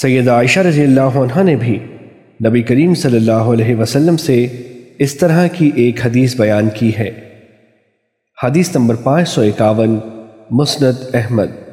سید عائشہ رضی اللہ عنہ نے بھی نبی کریم صلی اللہ علیہ وسلم سے اس طرح کی ایک حدیث بیان کی ہے۔ حدیث نمبر پانچ سو اکاون، مسند احمد۔